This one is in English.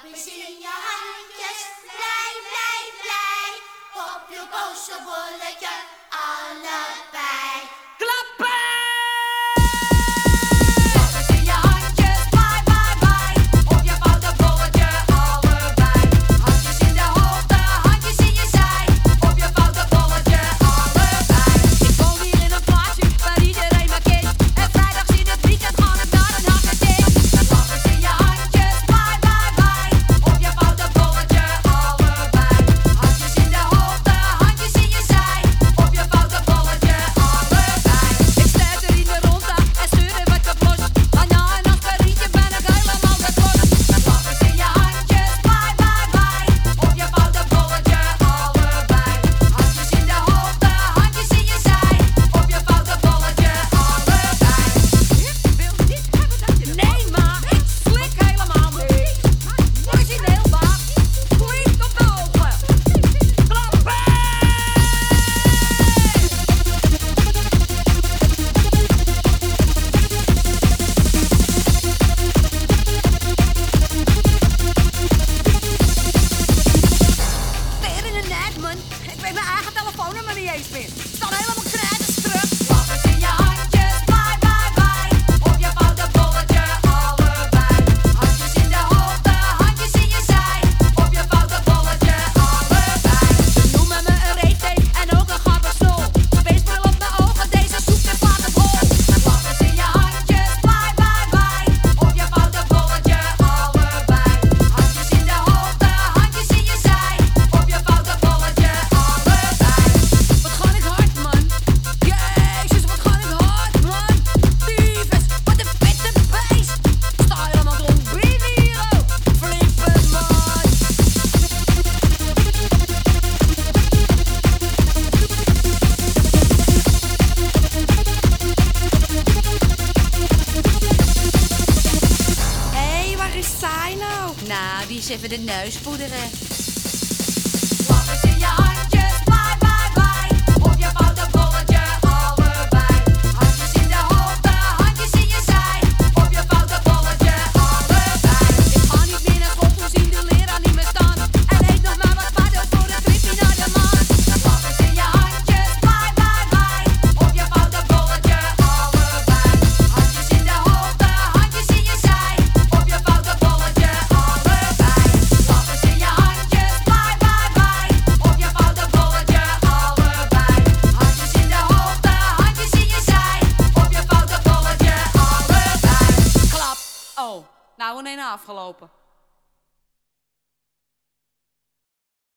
Klappen zing je handjes, blij, blij, blij. Op je boze all allebei. una manía, Ismail. Saray mo saai nou. Nou, die is even de neus poederen. Oh, nou ineens afgelopen.